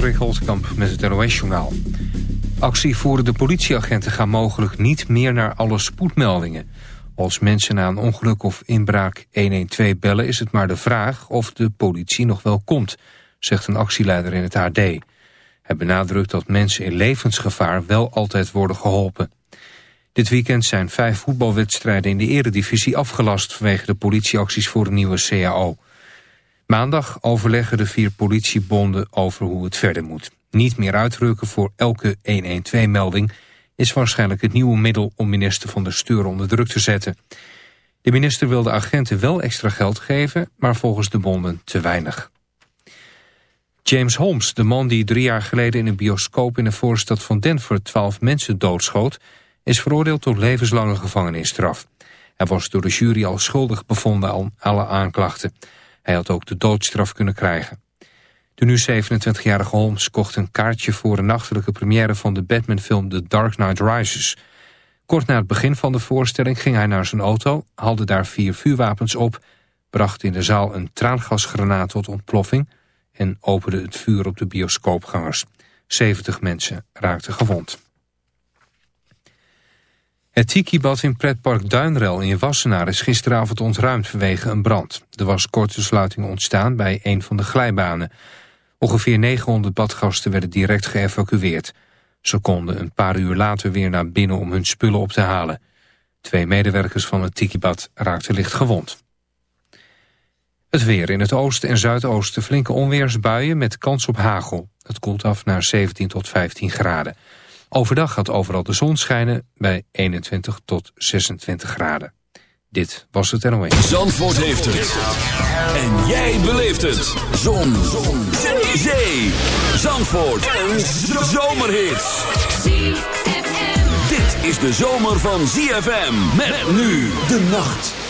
Holtkamp met het NOS-journaal. Actievoerende politieagenten gaan mogelijk niet meer naar alle spoedmeldingen. Als mensen na een ongeluk of inbraak 112 bellen... is het maar de vraag of de politie nog wel komt, zegt een actieleider in het AD. Hij benadrukt dat mensen in levensgevaar wel altijd worden geholpen. Dit weekend zijn vijf voetbalwedstrijden in de eredivisie afgelast... vanwege de politieacties voor een nieuwe CAO. Maandag overleggen de vier politiebonden over hoe het verder moet. Niet meer uitrukken voor elke 112-melding is waarschijnlijk het nieuwe middel om minister van de Steur onder druk te zetten. De minister wil de agenten wel extra geld geven, maar volgens de bonden te weinig. James Holmes, de man die drie jaar geleden in een bioscoop in de voorstad van Denver twaalf mensen doodschoot, is veroordeeld tot levenslange gevangenisstraf. Hij was door de jury al schuldig bevonden aan alle aanklachten. Hij had ook de doodstraf kunnen krijgen. De nu 27-jarige Holmes kocht een kaartje voor een nachtelijke première van de Batman-film The Dark Knight Rises. Kort na het begin van de voorstelling ging hij naar zijn auto, haalde daar vier vuurwapens op, bracht in de zaal een traangasgranaat tot ontploffing en opende het vuur op de bioscoopgangers. 70 mensen raakten gewond. Het tikibad in pretpark Duinrel in Wassenaar is gisteravond ontruimd vanwege een brand. Er was korte sluiting ontstaan bij een van de glijbanen. Ongeveer 900 badgasten werden direct geëvacueerd. Ze konden een paar uur later weer naar binnen om hun spullen op te halen. Twee medewerkers van het tikibad raakten licht gewond. Het weer in het oosten en zuidoosten flinke onweersbuien met kans op hagel. Het koelt af naar 17 tot 15 graden. Overdag gaat overal de zon schijnen bij 21 tot 26 graden. Dit was het NOS. Zandvoort heeft het. En jij beleeft het. Zon. zon. Zee. Zandvoort. Een zomerhit. Dit is de zomer van ZFM. Met nu de nacht.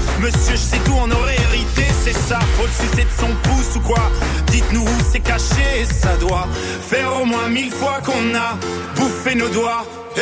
Monsieur, je sais tout, on aurait hérité, c'est ça. Faut le sucer de son pouce ou quoi? Dites-nous où c'est caché, ça doit Faire au moins mille fois qu'on a bouffé nos doigts. Eh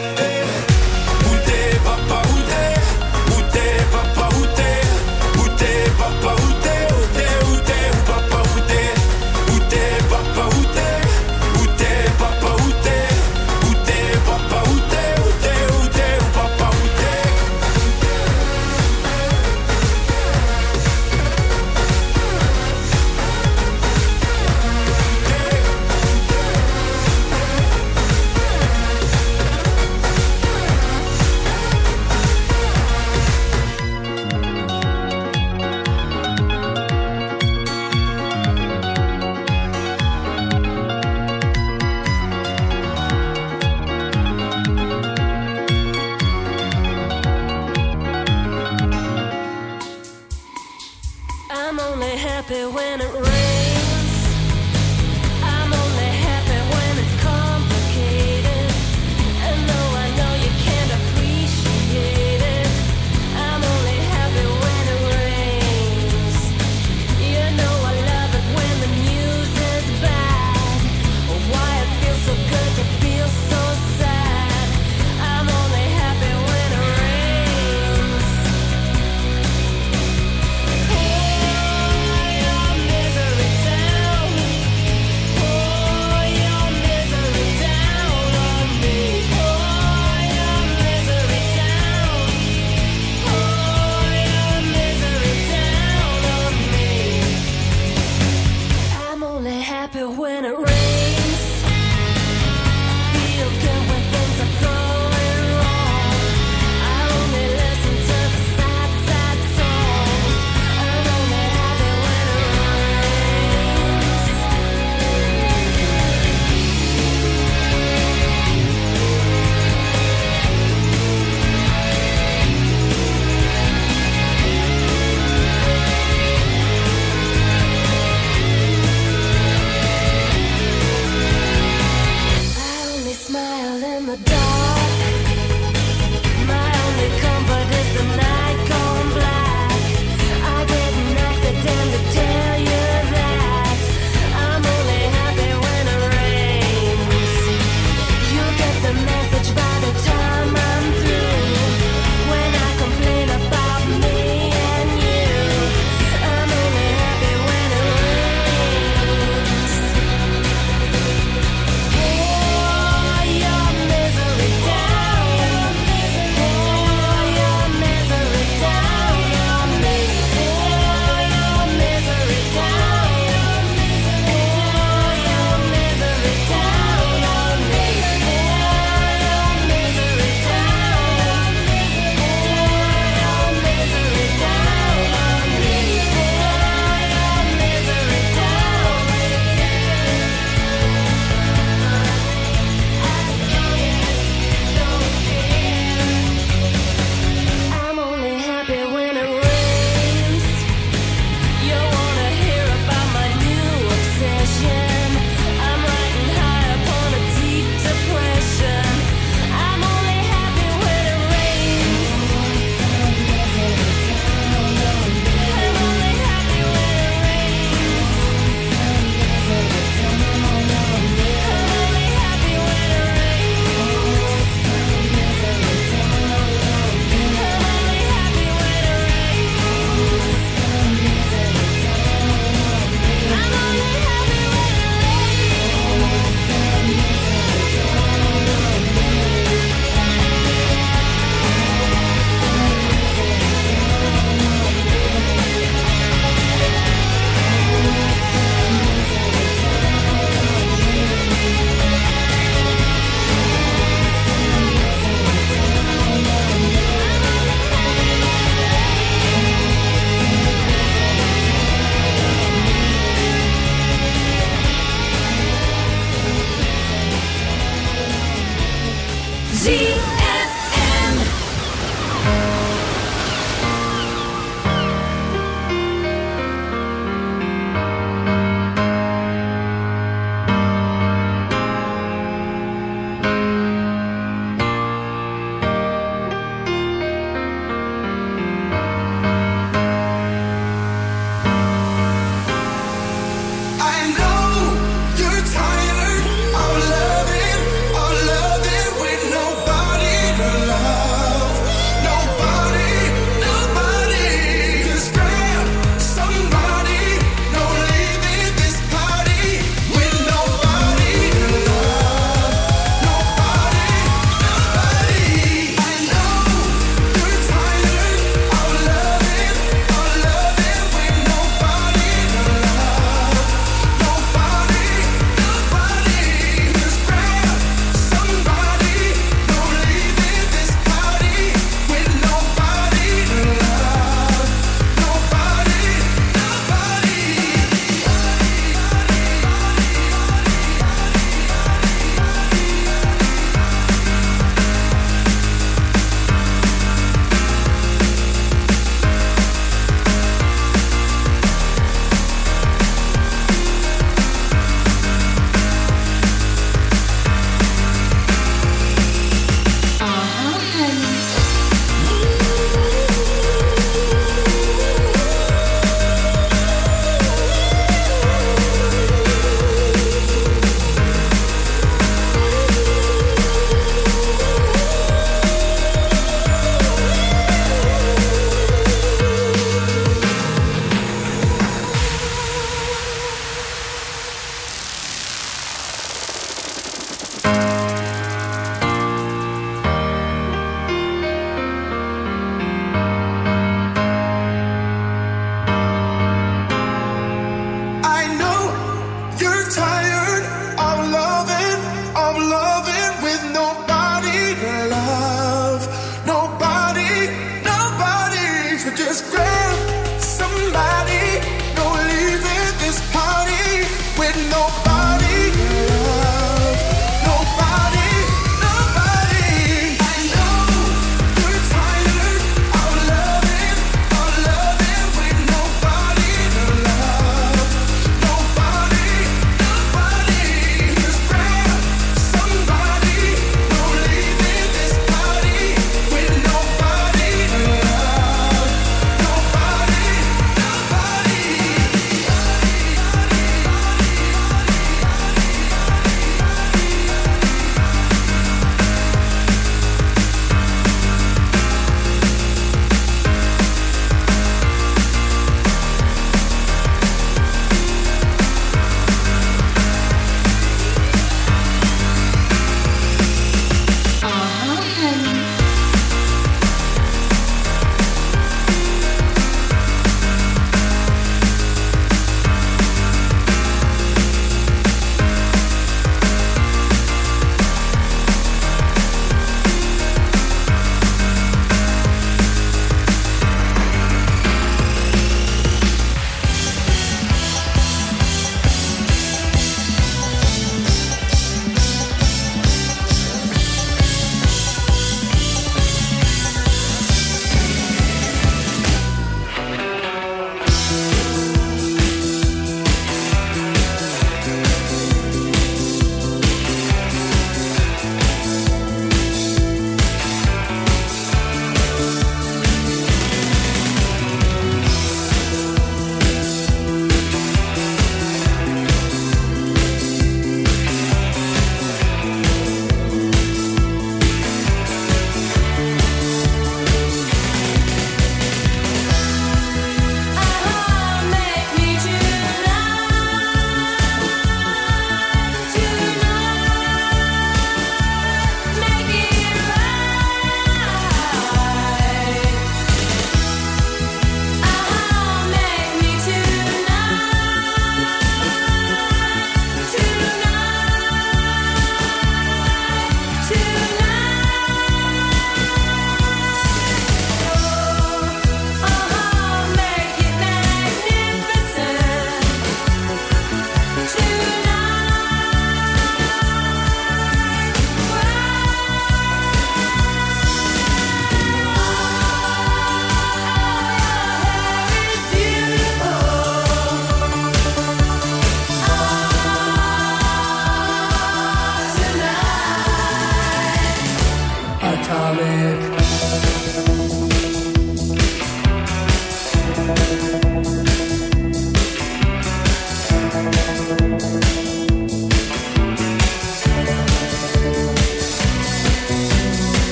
Zie